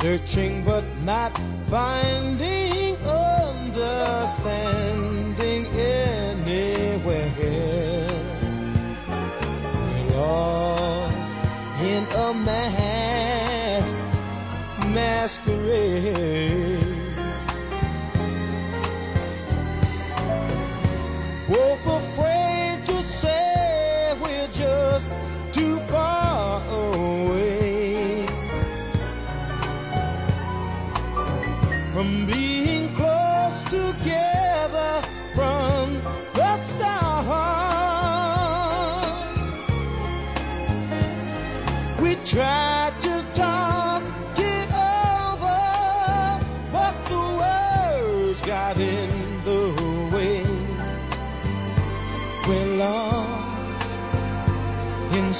Searching but not finding understanding anywhere. We're lost in a mass masquerade.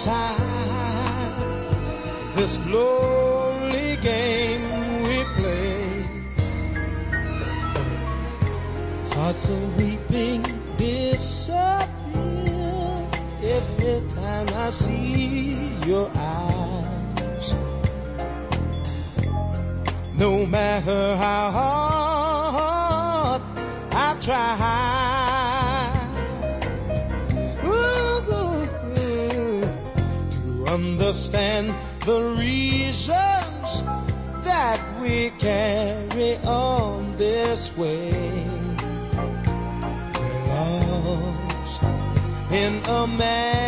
Inside this lonely game we play. Thoughts of weeping disappear every time I see we carry on this way. We're lost in a masquerade.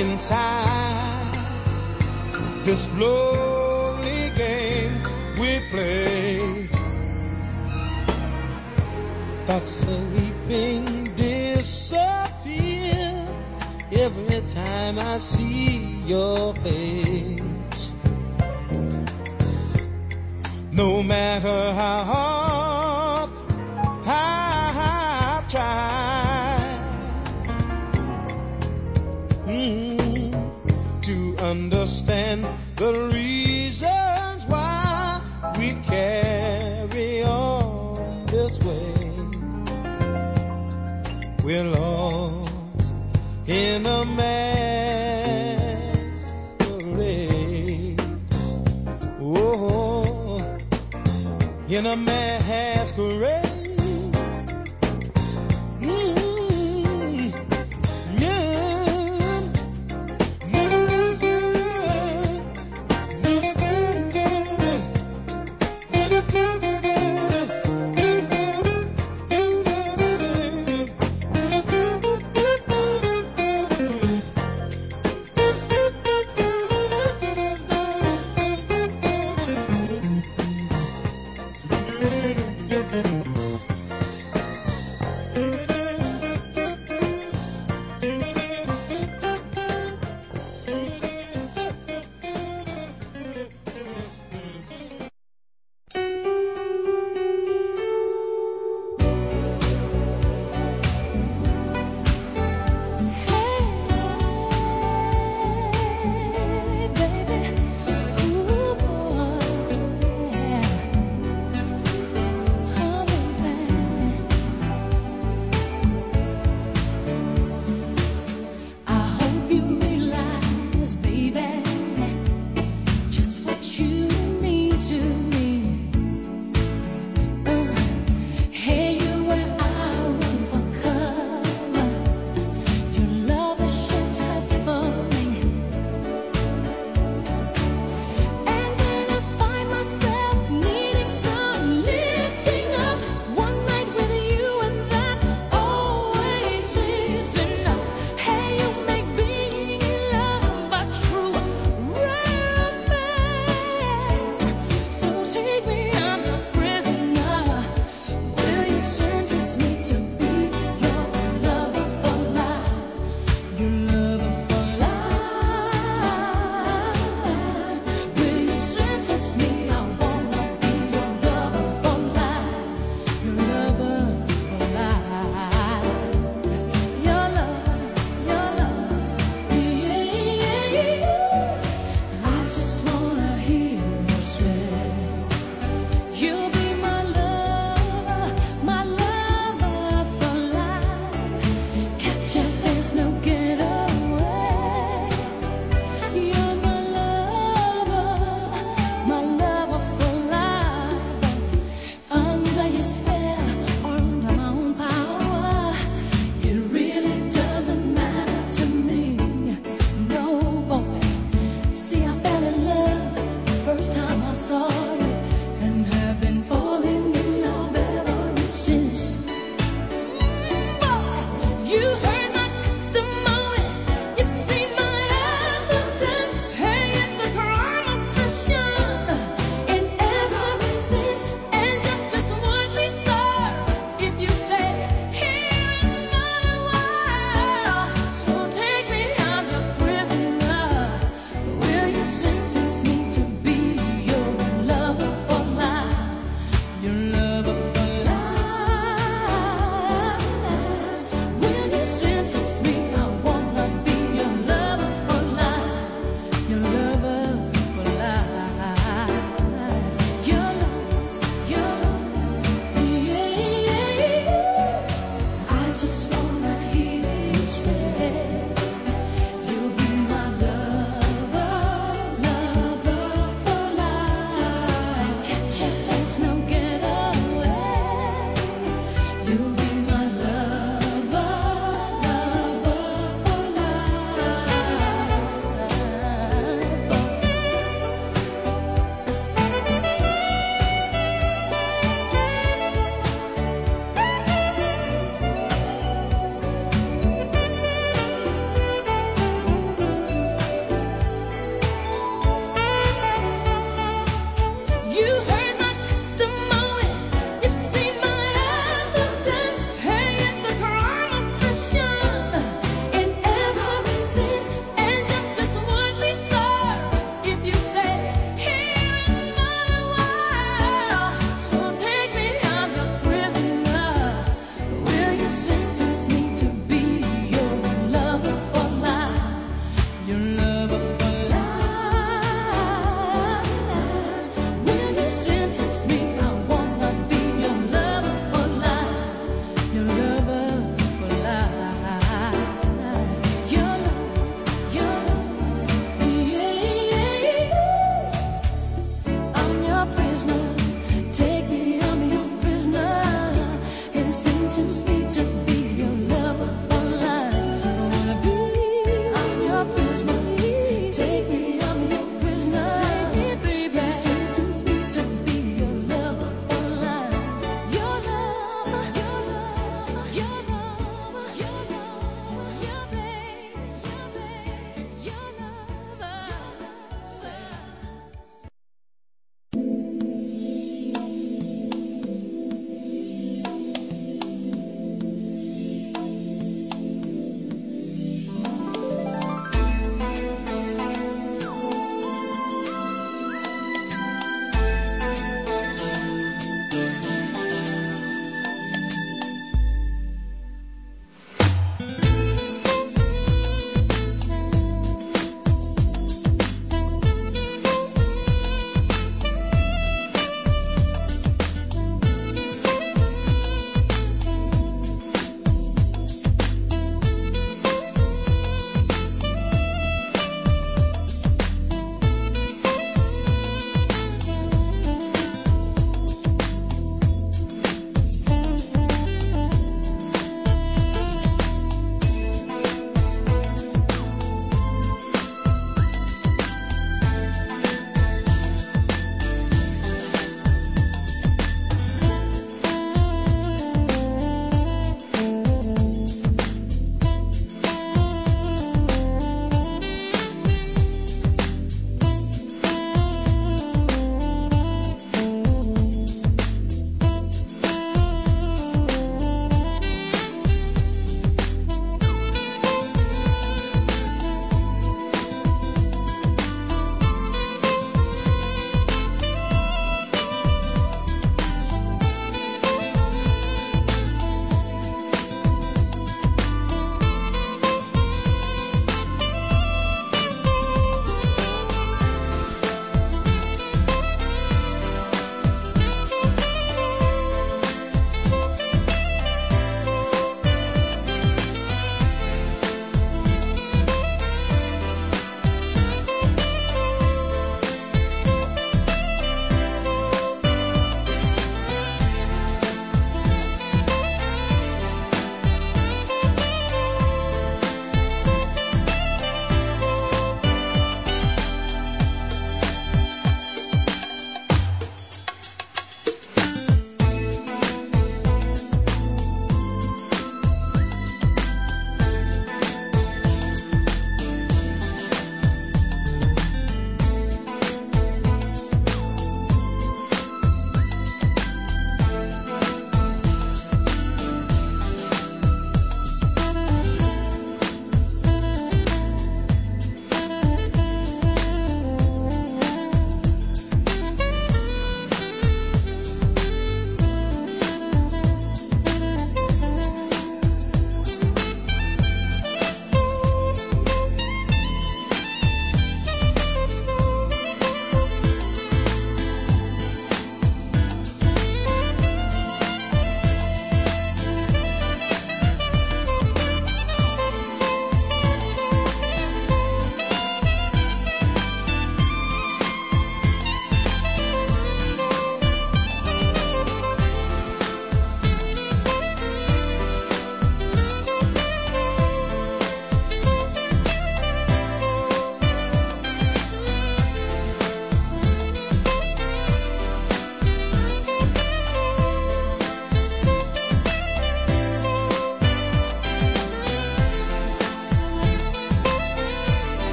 inside this lonely game we play. Thoughts of weeping disappear every time I see your face. No matter how hard. understand the reasons why we carry on this way. We're lost in a masquerade. Oh, in a masquerade.